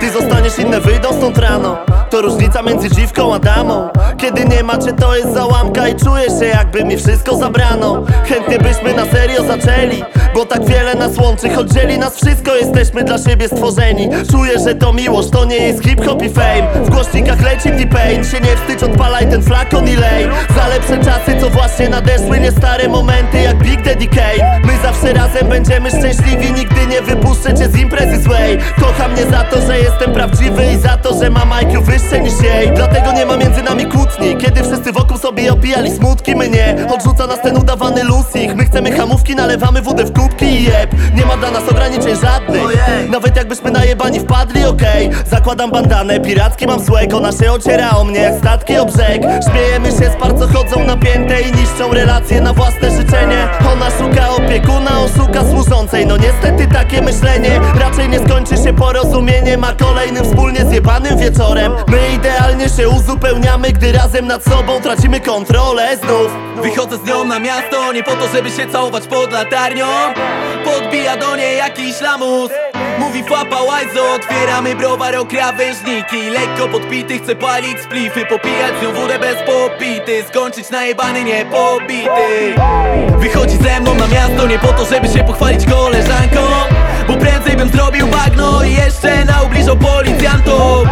Ty zostaniesz, inne wyjdą stąd rano. To różnica między dziwką a damą Kiedy nie macie to jest załamka I czujesz się jakby mi wszystko zabrano. Chętnie byśmy na serio zaczęli Bo tak wiele nas łączy. Choć dzieli nas wszystko, jesteśmy dla siebie stworzeni. Czuję, że to miłość, to nie jest hip-hop i fame. W głośnikach leci T-Pain Się nie wstydź, odpalaj ten flakon i lej. Za lepsze czasy, co właśnie nadeszły Nie stare momenty jak Big Daddy Kane. My zawsze razem będziemy szczęśliwi Nigdy nie wypuszczę cię z imprezy złej. Kocham mnie za to, że jestem prawdziwy I za to, że mam IQ wyższe niż jej. Dlatego nie ma między nami kłótni. Kiedy wszyscy wokół sobie opijali smutki My nie, odrzuca nas ten udawany luz ich. My chcemy hamówki, nalewamy wódę w kubki i jeb. Nie ma dla nas ograniczeń żadnych. Nawet jakbyśmy najebani wpadli, okej. Zakładam bandanę, piracki mam słek Ona się ociera o mnie, statki o brzeg Śmiejemy się z par, co chodzą napięte I niszczą relacje na własne życzenie No niestety takie myślenie Raczej nie skończy się porozumieniem A kolejnym wspólnie zjebanym wieczorem. My idealnie się uzupełniamy Gdy razem nad sobą tracimy kontrolę znów. Wychodzę z nią na miasto, nie po to, żeby się całować pod latarnią. Podbija do niej jakiś lamus Mówi fapa łajzo, otwieramy browar o krawężniki Lekko podpity, chcę palić splify Popijać z nią wódę bez popity. Skończyć najebany, nie pobity. Wychodzi ze mną na miasto, nie po to, żeby się pochwalić koleżanką. Bo prędzej bym zrobił bagno i jeszcze na ubliżał policjantom.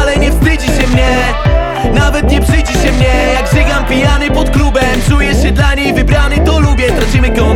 Ale nie wstydzi się mnie nawet nie brzydzi się mnie. Jak żygam pijany pod klubem Czujesz się dla niej wybrany, to lubię. Tracimy kontrolę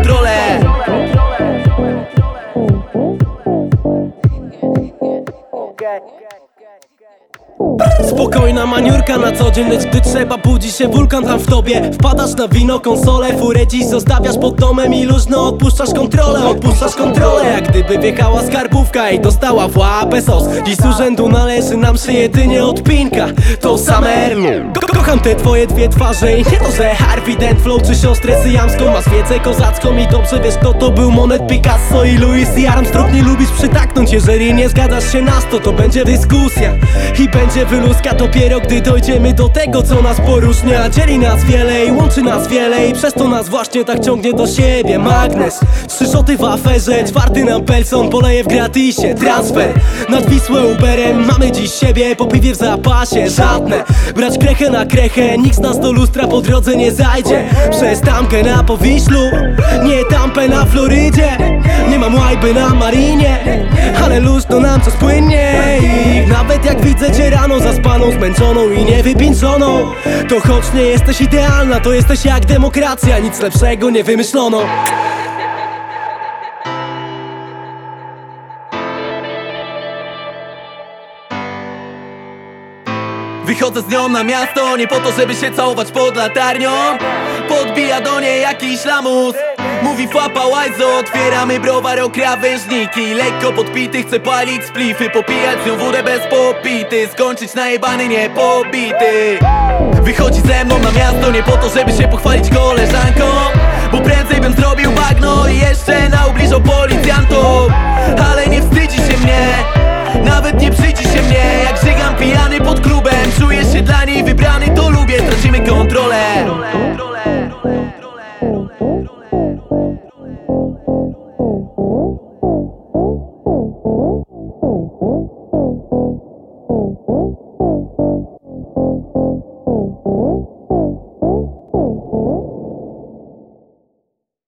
Spokojna maniurka na co dzień, lecz gdy trzeba budzi się wulkan tam w tobie. Wpadasz na wino, konsolę, furę dziś zostawiasz pod domem i luźno odpuszczasz kontrolę Odpuszczasz kontrolę, jak gdyby wjechała skarbówka i dostała w łapę sos. Dziś z urzędu należy nam się jedynie odpinka. To same Ko Kocham te twoje dwie twarze i nie to, że Harvey Dent Flow czy siostrę syjamską. Masz wiedzę kozacką i dobrze wiesz kto to był Monet Picasso i Louis i Armstrong. Nie lubisz przytaknąć, jeżeli nie zgadzasz się na sto To będzie dyskusja i będzie wyluska. Dopiero gdy dojdziemy do tego co nas poróżnia Dzieli nas wiele i łączy nas wiele i przez to nas właśnie tak ciągnie do siebie. Magnes, trzy szoty w aferze, czwarty nam Pelson poleje w gratisie Transfer. Nad Wisłę Uberem, mamy dziś siebie po piwie w zapasie Żadne, brać krechę na krechę, nikt z nas do lustra po drodze nie zajdzie. Przez tamkę na Powiślu, nie tampę na Florydzie. Nie mam łajby na Marinie, ale luźno nam co spłynnie I nawet jak widzę cię rano zaspaną, zmęczoną i niewypińczoną To choć nie jesteś idealna, to jesteś jak demokracja Nic lepszego nie wymyślono Wychodzę z nią na miasto, nie po to, żeby się całować pod latarnią. Podbija do niej jakiś lamus. Mówi fapa łajzo, otwieramy browar krawężniki Lekko podpity, chcę palić splify Popijać z nią wódę bez popity. Skończyć najebany, nie pobity. Wychodzi ze mną na miasto, nie po to, żeby się pochwalić koleżanką